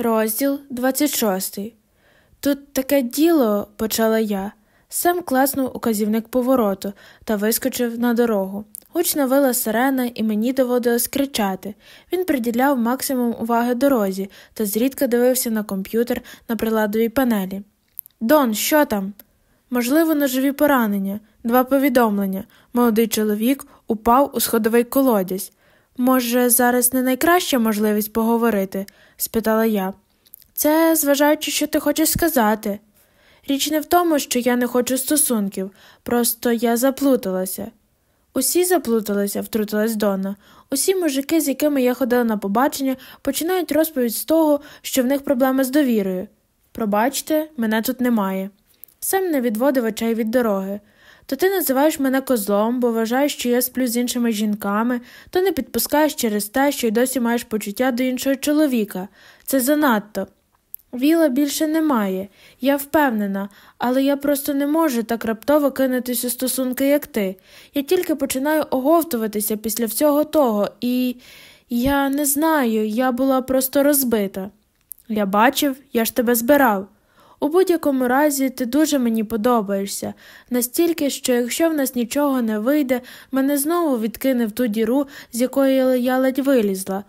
Розділ 26. Тут таке діло, почала я. Сем класнув указівник повороту та вискочив на дорогу. Гучно вила сирена, і мені доводилось кричати. Він приділяв максимум уваги дорозі та зрідка дивився на комп'ютер на приладовій панелі. Дон, що там? Можливо, ножові поранення, два повідомлення. Молодий чоловік упав у сходовий колодязь. Може, зараз не найкраща можливість поговорити? спитала я. Це зважаючи, що ти хочеш сказати. Річ не в тому, що я не хочу стосунків, просто я заплуталася. Усі заплуталися, втрутилась Донна. Усі мужики, з якими я ходила на побачення, починають розповідь з того, що в них проблеми з довірою. Пробачте, мене тут немає. Сам не відводив очей від дороги. То ти називаєш мене козлом, бо вважаєш, що я сплю з іншими жінками, то не підпускаєш через те, що й досі маєш почуття до іншого чоловіка. Це занадто. Віла більше немає, я впевнена, але я просто не можу так раптово кинутись у стосунки, як ти. Я тільки починаю оговтуватися після всього того, і я не знаю, я була просто розбита. Я бачив, я ж тебе збирав. У будь-якому разі ти дуже мені подобаєшся, настільки, що якщо в нас нічого не вийде, мене знову відкине в ту діру, з якої я ледь вилізла,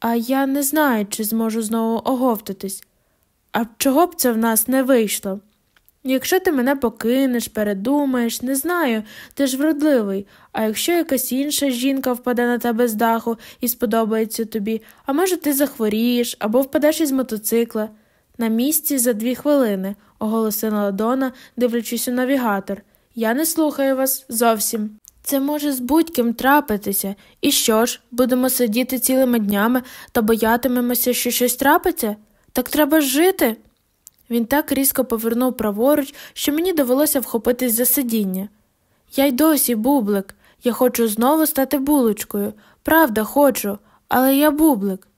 а я не знаю, чи зможу знову оговтатись. А чого б це в нас не вийшло? Якщо ти мене покинеш, передумаєш, не знаю, ти ж вродливий, а якщо якась інша жінка впаде на тебе з даху і сподобається тобі, а може, ти захворієш або впадеш із мотоцикла. На місці за дві хвилини, оголосила Дона, дивлячись у навігатор. Я не слухаю вас зовсім. Це може з будь-ким трапитися. І що ж, будемо сидіти цілими днями та боятимемося, що щось трапиться? Так треба жити. Він так різко повернув праворуч, що мені довелося вхопитись за сидіння. Я й досі бублик. Я хочу знову стати булочкою. Правда, хочу, але я бублик.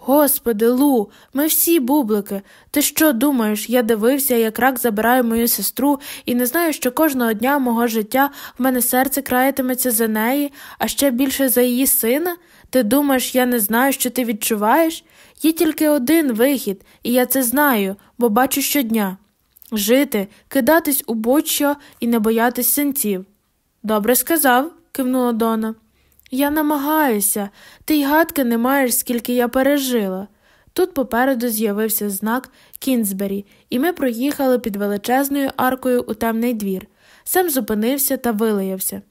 Господи, Лу, ми всі бублики. Ти що думаєш, я дивився, як рак забирає мою сестру, і не знаю, що кожного дня мого життя в мене серце краятиметься за неї, а ще більше за її сина? Ти думаєш, я не знаю, що ти відчуваєш? Є тільки один вихід, і я це знаю, бо бачу щодня жити, кидатись у будь-що і не боятись синців. Добре сказав, кивнула Дона. Я намагаюся, ти й гадки не маєш, скільки я пережила. Тут попереду з'явився знак Кінзбері, і ми проїхали під величезною аркою у темний двір. Сем зупинився та вилаявся.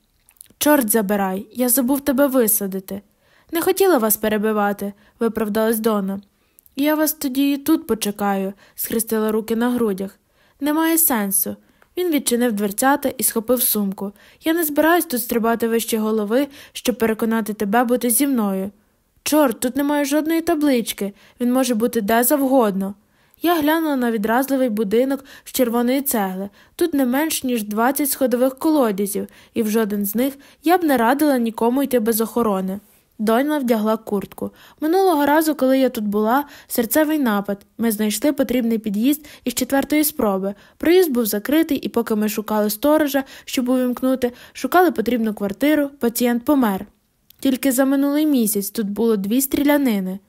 Чорт забирай, я забув тебе висадити. Не хотіла вас перебивати, виправдалась Дона. Я вас тоді і тут почекаю, схрестила руки на грудях. Немає сенсу. Він відчинив дверцята і схопив сумку. Я не збираюсь тут стрибати вище голови, щоб переконати тебе бути зі мною. Чорт, тут немає жодної таблички, він може бути де завгодно. Я глянула на відразливий будинок з червоної цегли. Тут не менш ніж 20 сходових колодязів, і в жоден з них я б не радила нікому йти без охорони. Доньла вдягла куртку. Минулого разу, коли я тут була, серцевий напад. Ми знайшли потрібний під'їзд із четвертої спроби. Проїзд був закритий, і поки ми шукали сторожа, щоб увімкнути, шукали потрібну квартиру, пацієнт помер. Тільки за минулий місяць тут було дві стрілянини.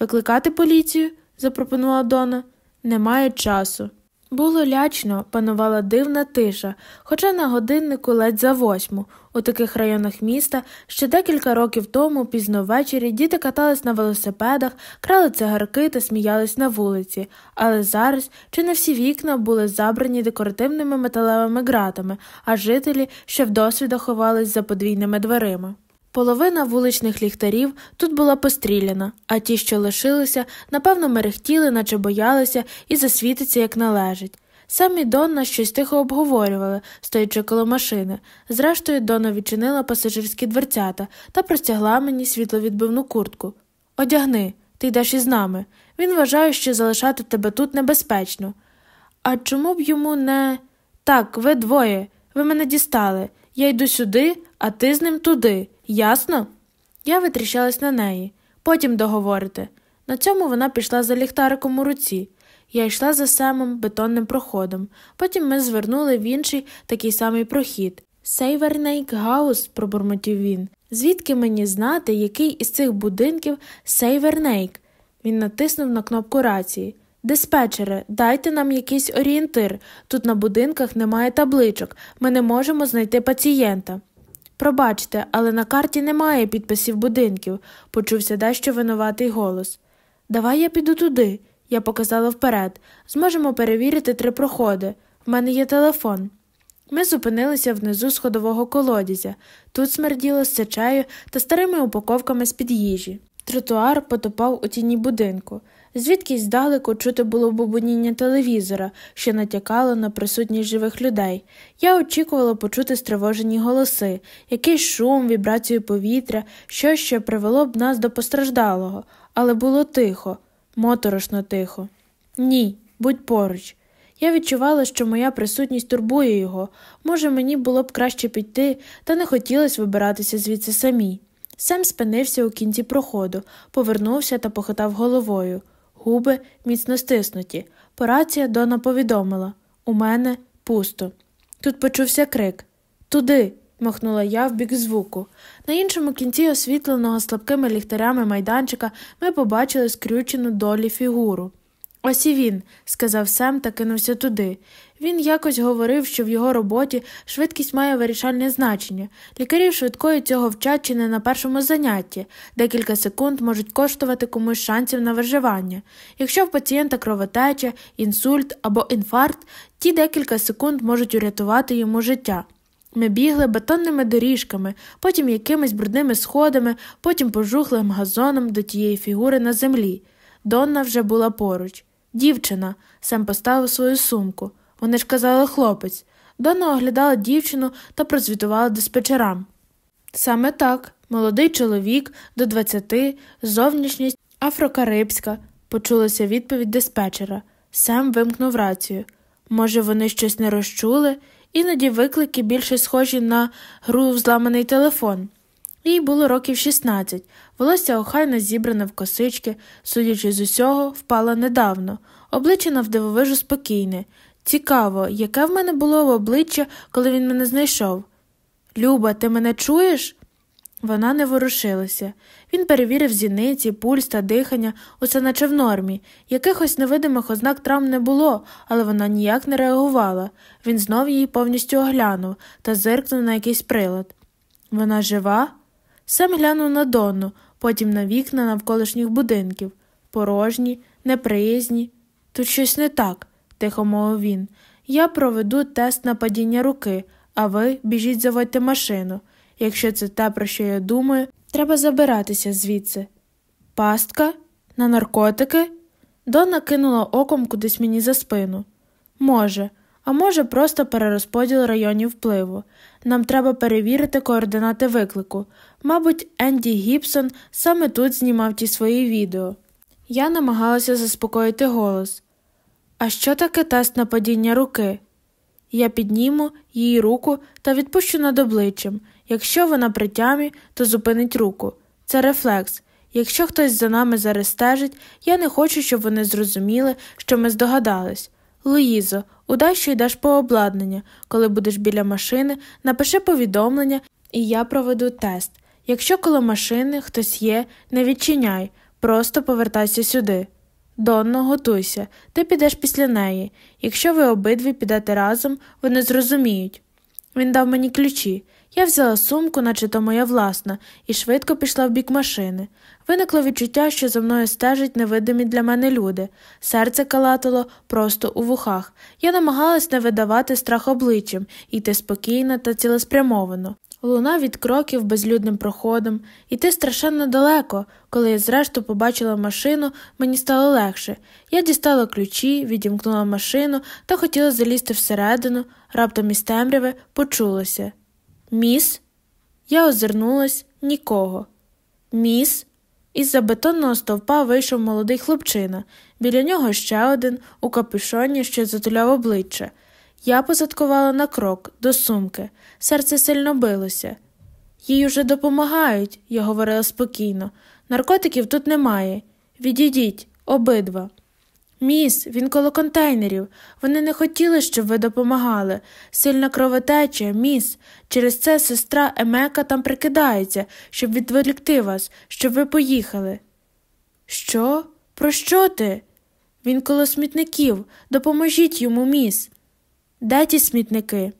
Викликати поліцію? запропонувала Дона. Немає часу. Було лячно, панувала дивна тиша, хоча на годиннику ледь за восьму. У таких районах міста ще декілька років тому, пізно ввечері, діти катались на велосипедах, крали цигарки та сміялись на вулиці, але зараз чи не всі вікна були забрані декоративними металевими ґратами, а жителі ще вдосвіда ховались за подвійними дверима. Половина вуличних ліхтарів тут була постріляна, а ті, що лишилися, напевно, мерехтіли, наче боялися, і засвітиться, як належить. Самі Донна щось тихо обговорювали, стоячи коло машини. Зрештою, Донна відчинила пасажирські дверцята та простягла мені світловідбивну куртку. Одягни, ти йдеш із нами. Він вважає, що залишати тебе тут небезпечно. А чому б йому не. Так, ви двоє, ви мене дістали. Я йду сюди, а ти з ним туди. Ясно? Я витріщалась на неї. Потім договорите. На цьому вона пішла за ліхтариком у руці. Я йшла за самим бетонним проходом. Потім ми звернули в інший такий самий прохід. Сейвернейк Гаус, пробурмотів він. Звідки мені знати, який із цих будинків Сейвернейк? Він натиснув на кнопку рації. Диспетчере, дайте нам якийсь орієнтир. Тут на будинках немає табличок, ми не можемо знайти пацієнта. Пробачте, але на карті немає підписів будинків, почувся дещо винуватий голос. Давай я піду туди, я показала вперед. Зможемо перевірити три проходи. В мене є телефон. Ми зупинилися внизу сходового колодязя. Тут смерділо сечею та старими упаковками з під їжі. Тротуар потопав у тіні будинку. Звідкись здалеку чути було бубоніння телевізора, що натякало на присутність живих людей. Я очікувала почути стривожені голоси, якийсь шум, вібрацію повітря, щось, що привело б нас до постраждалого, але було тихо, моторошно тихо. Ні, будь поруч. Я відчувала, що моя присутність турбує його. Може, мені було б краще піти, та не хотілося вибиратися звідси самі. Сем спинився у кінці проходу, повернувся та похитав головою. Губи міцно стиснуті. Порація Дона повідомила у мене пусто. Тут почувся крик Туди. махнула я в бік звуку. На іншому кінці освітленого слабкими ліхтарями майданчика ми побачили скрючену долі фігуру. Ось і він, сказав Сем та кинувся туди. Він якось говорив, що в його роботі швидкість має вирішальне значення. Лікарів швидкої цього вчать чи не на першому занятті, декілька секунд можуть коштувати комусь шансів на виживання. Якщо в пацієнта кровотеча, інсульт або інфаркт, ті декілька секунд можуть урятувати йому життя. Ми бігли бетонними доріжками, потім якимись брудними сходами, потім пожухлим газоном до тієї фігури на землі. Донна вже була поруч. Дівчина, сам поставив свою сумку. Вони ж казали хлопець. Донна оглядала дівчину та прозвітувала диспетчерам. Саме так, молодий чоловік до двадцяти, зовнішність афрокарибська, почулася відповідь диспетчера. Сем вимкнув рацію. Може, вони щось не розчули, іноді виклики більше схожі на гру в зламаний телефон. Їй було років 16, волосся охайно зібране в косички, судячи з усього, впала недавно, обличчя навдивовижу спокійне. Цікаво, яке в мене було в обличчя, коли він мене знайшов. Люба, ти мене чуєш? Вона не ворушилася. Він перевірив зіниці, пульс та дихання, усе наче в нормі. Якихось невидимих ознак травм не було, але вона ніяк не реагувала. Він знов її повністю оглянув та зиркнув на якийсь прилад. Вона жива? Сам глянув на Донну, потім на вікна навколишніх будинків порожні, неприязні. Тут щось не так, тихо мовив він. Я проведу тест на падіння руки, а ви біжіть заводьте машину. Якщо це те, про що я думаю, треба забиратися звідси. Пастка? На наркотики? Донна кинула оком кудись мені за спину. Може, а може, просто перерозподіл районів впливу. Нам треба перевірити координати виклику. Мабуть, Енді Гібсон саме тут знімав ті свої відео. Я намагалася заспокоїти голос. А що таке тест на падіння руки? Я підніму її руку та відпущу над обличчям. Якщо вона при тямі, то зупинить руку. Це рефлекс. Якщо хтось за нами зараз стежить, я не хочу, щоб вони зрозуміли, що ми здогадались. Луїзо, удай, що йдеш по обладнання. Коли будеш біля машини, напиши повідомлення, і я проведу тест. Якщо коло машини хтось є, не відчиняй, просто повертайся сюди. Донно, готуйся, ти підеш після неї. Якщо ви обидві підете разом, вони зрозуміють. Він дав мені ключі. Я взяла сумку, наче то моя власна, і швидко пішла в бік машини. Виникло відчуття, що за мною стежать невидимі для мене люди. Серце калатало просто у вухах. Я намагалась не видавати страх обличчям, йти спокійно та цілеспрямовано. Луна від кроків безлюдним проходом, іти страшенно далеко. Коли я зрештою побачила машину, мені стало легше. Я дістала ключі, відімкнула машину та хотіла залізти всередину, раптом із темряви почулося. Міс? Я озирнулась нікого. Міс? Із за бетонного стовпа вийшов молодий хлопчина, біля нього ще один у капюшоні, що затуляв обличчя. Я позадкувала на крок до сумки, серце сильно билося. Їй уже допомагають, я говорила спокійно. Наркотиків тут немає. Відійдіть, обидва. Міс, він коло контейнерів. Вони не хотіли, щоб ви допомагали. Сильна кровотеча, міс. Через це сестра Емека там прикидається, щоб відволікти вас, щоб ви поїхали. Що? Про що ти? Він коло смітників. Допоможіть йому, міс. Де ті смітники?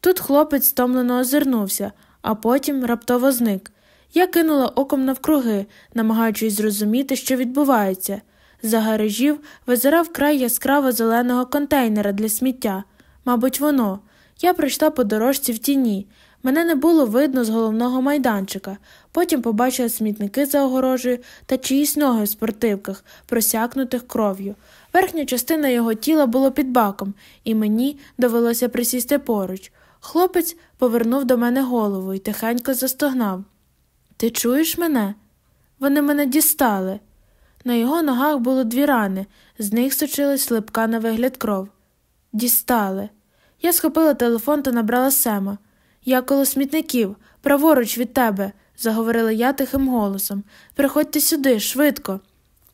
Тут хлопець стомлено озирнувся, а потім раптово зник. Я кинула оком навкруги, намагаючись зрозуміти, що відбувається. За гаражів визирав край яскраво зеленого контейнера для сміття. Мабуть, воно. Я прийшла по дорожці в тіні. Мене не було видно з головного майданчика. Потім побачила смітники за огорожею та чиїсь ноги в спортивках, просякнутих кров'ю. Верхня частина його тіла була під баком, і мені довелося присісти поруч. Хлопець повернув до мене голову і тихенько застогнав. Ти чуєш мене? Вони мене дістали. На його ногах було дві рани, з них сочилась липка на вигляд кров. Дістали. Я схопила телефон та набрала Сема. Я коло смітників, праворуч від тебе, заговорила я тихим голосом. Приходьте сюди, швидко.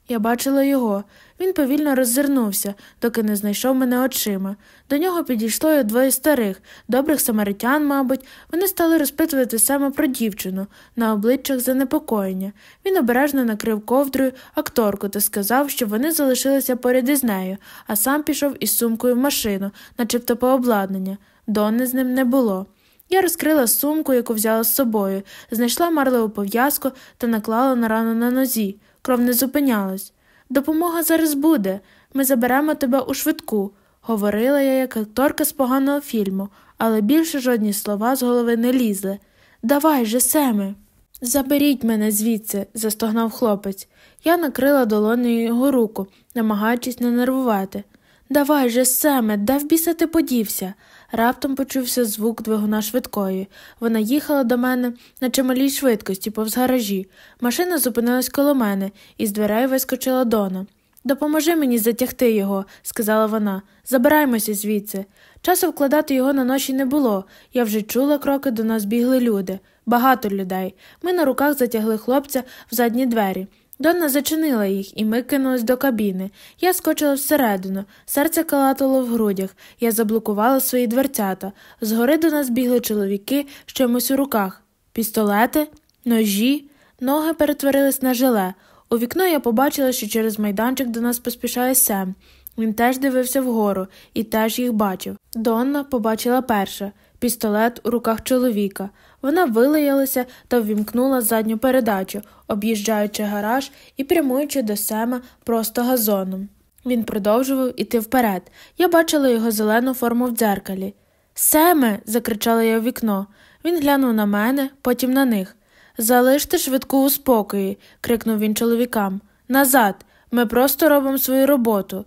Я бачила його. Він повільно роззирнувся, доки не знайшов мене очима. До нього підійшло й двоє старих, добрих самаритян, мабуть, вони стали розпитувати саме про дівчину, на обличчях занепокоєння. Він обережно накрив ковдрою акторку та сказав, що вони залишилися поряд із нею, а сам пішов із сумкою в машину, начебто по обладнання. Донни з ним не було. Я розкрила сумку, яку взяла з собою, знайшла марлеву пов'язку та наклала на рану на нозі. Кров не зупинялась. Допомога зараз буде. Ми заберемо тебе у швидку, говорила я, як акторка з поганого фільму, але більше жодні слова з голови не лізли. Давай же, Семе. Заберіть мене звідси, застогнав хлопець. Я накрила долонею його руку, намагаючись не нервувати. Давай же, Семе, де в біса ти подівся? Раптом почувся звук двигуна швидкої. Вона їхала до мене на чималій швидкості, повз гаражі. Машина зупинилась коло мене, і з дверей вискочила Дона. Допоможи мені затягти його, сказала вона. Забираймося звідси. Часу вкладати його на ночі не було. Я вже чула кроки, до нас бігли люди. Багато людей. Ми на руках затягли хлопця в задні двері. Донна зачинила їх, і ми кинулись до кабіни. Я скочила всередину, серце калатало в грудях, я заблокувала свої дверцята. Згори до нас бігли чоловіки з чимось у руках. Пістолети, ножі, ноги перетворились на желе. У вікно я побачила, що через майданчик до нас поспішає Сем. Він теж дивився вгору і теж їх бачив. Донна побачила перша пістолет у руках чоловіка. Вона вилаялася та ввімкнула задню передачу, об'їжджаючи гараж і прямуючи до Сема просто газоном. Він продовжував іти вперед. Я бачила його зелену форму в дзеркалі. Семе. закричала я в вікно. Він глянув на мене, потім на них. Залиште швидку у спокої, крикнув він чоловікам. Назад. Ми просто робимо свою роботу.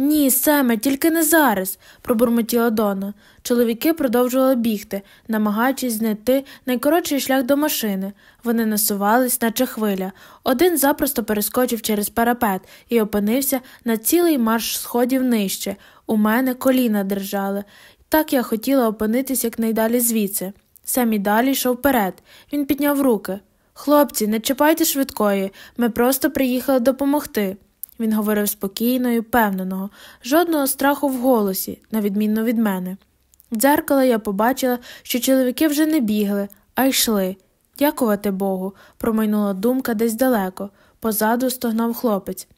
Ні, Семе, тільки не зараз, пробурмотіла Дона. Чоловіки продовжували бігти, намагаючись знайти найкоротший шлях до машини. Вони насувались, наче хвиля. Один запросто перескочив через парапет і опинився на цілий марш сходів нижче. У мене коліна держали. Так я хотіла опинитись якнайдалі звідси. Сем і далі йшов вперед. Він підняв руки. Хлопці, не чіпайте швидкої, ми просто приїхали допомогти. Він говорив спокійно і впевненого, жодного страху в голосі, на відмінно від мене. В дзеркало я побачила, що чоловіки вже не бігли, а йшли. Дякувати Богу, промайнула думка десь далеко. Позаду стогнав хлопець.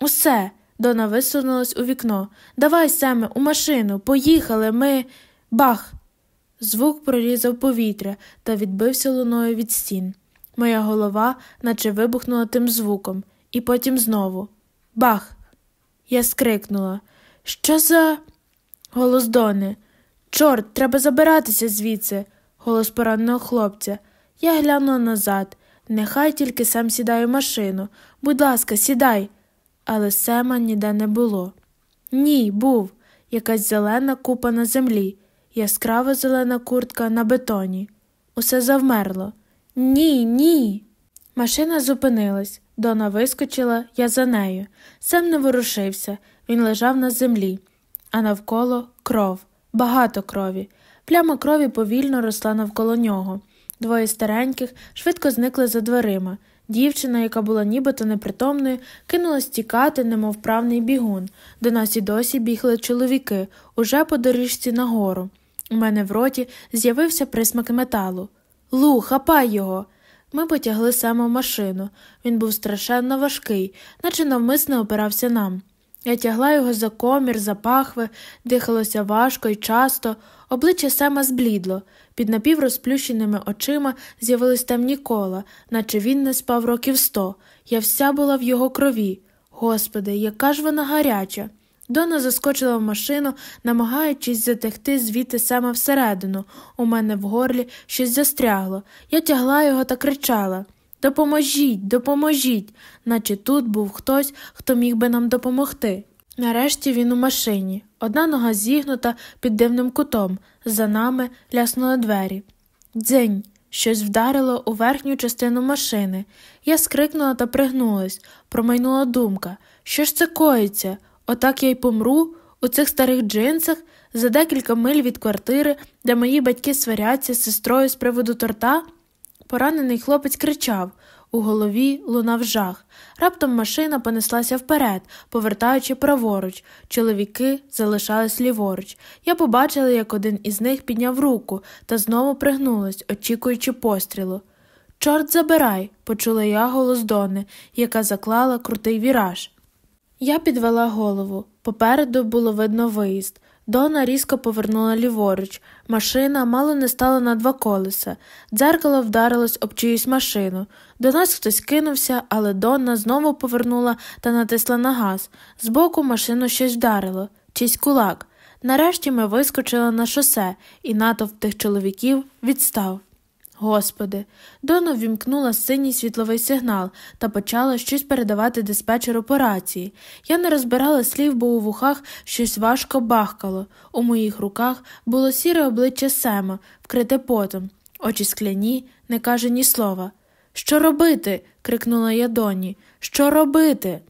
Усе. Дона висунулась у вікно. Давай, Семе, у машину, поїхали, ми. Бах. Звук прорізав повітря та відбився луною від стін. Моя голова наче вибухнула тим звуком, і потім знову. Бах. Я скрикнула. Що за. Голос Дони. Чорт, треба забиратися звідси, голос пораненого хлопця. Я глянула назад. Нехай тільки сам сідає в машину. Будь ласка, сідай. Але Сема ніде не було. Ні, був якась зелена купа на землі, яскрава зелена куртка на бетоні. Усе завмерло. Ні, ні. Машина зупинилась. Дона вискочила, я за нею. Сем не ворушився, він лежав на землі, а навколо кров, багато крові. Пляма крові повільно росла навколо нього. Двоє стареньких швидко зникли за дверима. Дівчина, яка була нібито непритомною, кинулась тікати, немов правний бігун. До нас і досі бігли чоловіки, уже по доріжці нагору. У мене в роті з'явився присмак металу. Лу, хапай його. Ми потягли Сема в машину. Він був страшенно важкий, наче навмисно опирався нам. Я тягла його за комір, за пахви, дихалося важко і часто, обличчя Сема зблідло, під напіврозплющеними очима з'явились темні кола, наче він не спав років сто. Я вся була в його крові. Господи, яка ж вона гаряча. Дона заскочила в машину, намагаючись затягти звідти Сема всередину. У мене в горлі щось застрягло. Я тягла його та кричала Допоможіть, допоможіть, наче тут був хтось, хто міг би нам допомогти. Нарешті він у машині. Одна нога зігнута під дивним кутом, за нами ляснули двері. Дзень. Щось вдарило у верхню частину машини. Я скрикнула та пригнулась, промайнула думка. Що ж це коїться? Отак я й помру у цих старих джинсах за декілька миль від квартири, де мої батьки сваряться з сестрою з приводу торта. Поранений хлопець кричав. У голові лунав жах. Раптом машина понеслася вперед, повертаючи праворуч. Чоловіки залишались ліворуч. Я побачила, як один із них підняв руку та знову пригнулась, очікуючи пострілу. Чорт забирай, почула я голос Дони, яка заклала крутий віраж. Я підвела голову. Попереду було видно виїзд. Дона різко повернула ліворуч. Машина мало не стала на два колеса. Дзеркало вдарилось об чиюсь машину. До нас хтось кинувся, але Донна знову повернула та натисла на газ. Збоку машину щось вдарило, чийсь кулак. Нарешті ми вискочили на шосе, і натовп тих чоловіків відстав. Господи, Дона ввімкнула синій світловий сигнал та почала щось передавати диспетчеру по рації. Я не розбирала слів, бо у вухах щось важко бахкало. У моїх руках було сіре обличчя Сема, вкрите потом, очі скляні, не каже ні слова. Що робити? крикнула я доні. Що робити?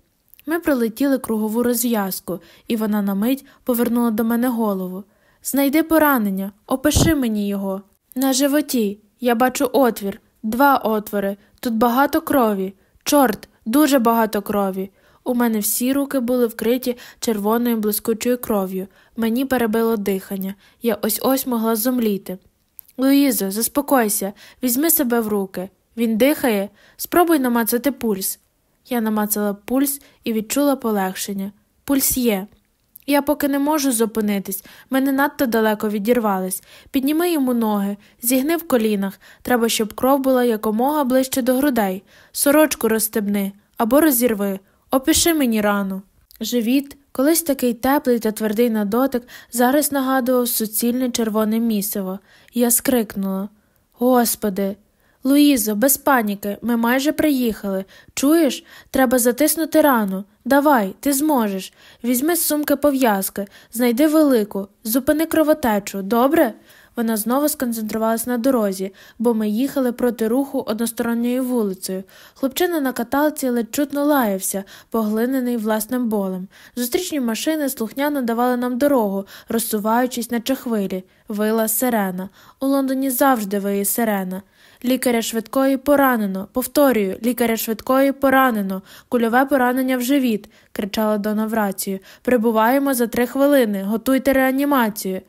Ми пролетіли кругову розв'язку, і вона на мить повернула до мене голову. Знайди поранення, опиши мені його. На животі. Я бачу отвір, два отвори, тут багато крові. Чорт, дуже багато крові. У мене всі руки були вкриті червоною блискучою кров'ю. Мені перебило дихання. Я ось ось могла зомліти. Луїзо, заспокойся, візьми себе в руки. Він дихає, спробуй намацати пульс. Я намацала пульс і відчула полегшення. Пульс є. Я поки не можу зупинитись, ми не надто далеко відірвались. Підніми йому ноги, зігни в колінах. Треба, щоб кров була якомога ближче до грудей. Сорочку розстебни або розірви, опиши мені рану. Живіт, колись такий теплий та твердий на дотик, зараз нагадував суцільне червоне місиво. Я скрикнула Господи, Луїзо, без паніки, ми майже приїхали. Чуєш? Треба затиснути рану. Давай, ти зможеш. Візьми з сумки пов'язки, знайди велику, зупини кровотечу, добре? Вона знову сконцентрувалась на дорозі, бо ми їхали проти руху односторонньою вулицею. Хлопчина на каталці ледь чутно лаявся, поглинений власним болем. Зустрічні машини слухняно давали нам дорогу, розсуваючись на чахвилі. Вила сирена. У Лондоні завжди виє сирена. Лікаря швидкої поранено. Повторюю, лікаря швидкої поранено, кульове поранення в живіт, кричала Дона в рацію. Прибуваємо за три хвилини, готуйте реанімацію.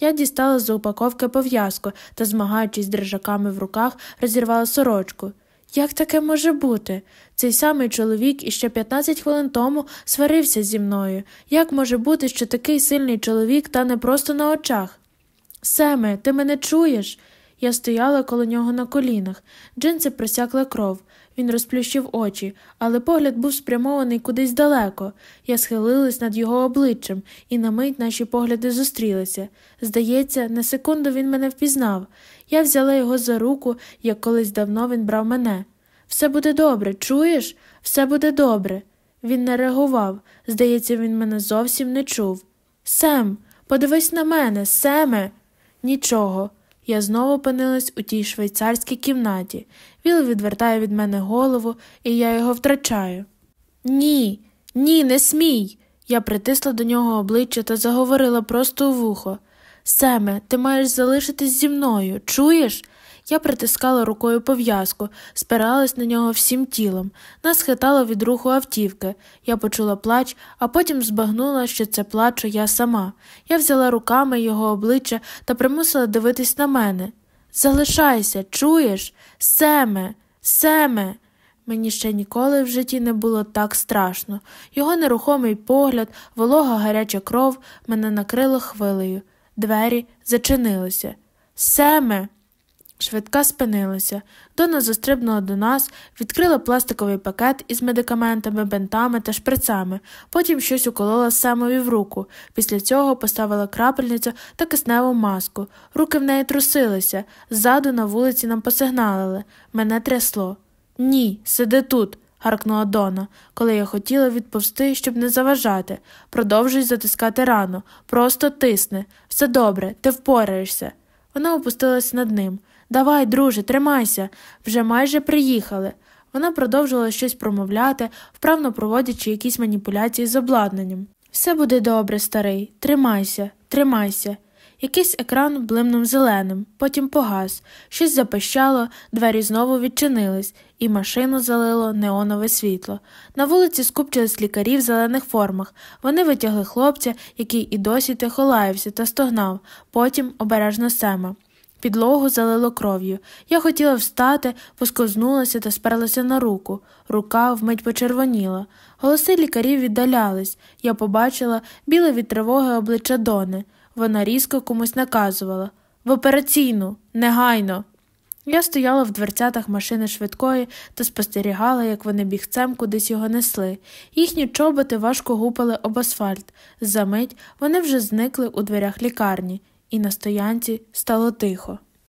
Я дістала з упаковки пов'язку та, змагаючись з дрижаками в руках, розірвала сорочку. Як таке може бути? Цей самий чоловік іще 15 хвилин тому сварився зі мною. Як може бути, що такий сильний чоловік та не просто на очах? Семе, ти мене чуєш? Я стояла коло нього на колінах, джинси просякла кров. Він розплющив очі, але погляд був спрямований кудись далеко. Я схилилась над його обличчям, і на мить наші погляди зустрілися. Здається, на секунду він мене впізнав. Я взяла його за руку, як колись давно він брав мене. Все буде добре, чуєш? Все буде добре. Він не реагував. Здається, він мене зовсім не чув. Сем, подивись на мене, Семе. Нічого. Я знову опинилась у тій швейцарській кімнаті. Він відвертає від мене голову, і я його втрачаю. Ні, ні, не смій. Я притисла до нього обличчя та заговорила просто у вухо. Семе, ти маєш залишитись зі мною, чуєш? Я притискала рукою пов'язку, спиралась на нього всім тілом, нас хитало від руху автівки. Я почула плач, а потім збагнула, що це плачу я сама. Я взяла руками його обличчя та примусила дивитись на мене. Залишайся, чуєш? Семе, Семе. Мені ще ніколи в житті не було так страшно. Його нерухомий погляд, волога гаряча кров мене накрило хвилею. Двері зачинилися. Семе. Швидка спинилася. Дона застрибнула до нас, відкрила пластиковий пакет із медикаментами, бентами та шприцами, потім щось уколола Семові в руку. Після цього поставила крапельницю та кисневу маску. Руки в неї трусилися. Ззаду на вулиці нам посигналили. Мене трясло. Ні, сиди тут. гаркнула Дона, коли я хотіла відповсти, щоб не заважати. Продовжуй затискати рану. Просто тисни. Все добре, ти впораєшся. Вона опустилась над ним. Давай, друже, тримайся, вже майже приїхали. Вона продовжувала щось промовляти, вправно проводячи якісь маніпуляції з обладнанням. Все буде добре, старий, тримайся, тримайся. Якийсь екран блимнув зеленим, потім погас, щось запищало, двері знову відчинились, і машину залило неонове світло. На вулиці скупчились лікарі в зелених формах. Вони витягли хлопця, який і досі тихо лаявся та стогнав, потім обережно сема. Підлогу залило кров'ю. Я хотіла встати, посковзнулася та сперлася на руку. Рука вмить почервоніла. Голоси лікарів віддалялись. Я побачила біле від тривоги обличчя Дони. Вона різко комусь наказувала в операційну, негайно. Я стояла в дверцятах машини швидкої та спостерігала, як вони бігцем кудись його несли. Їхні чоботи важко гупали об асфальт. Замить вони вже зникли у дверях лікарні і на стоянці стало тихо.